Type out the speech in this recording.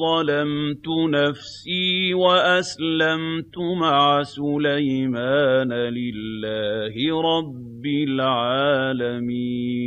ظَلَمْتُ نَفْسِي وَأَسْلَمْتُ مَعَ سُلَيْمَانَ لِلَّهِ رَبِّ الْعَالَمِينَ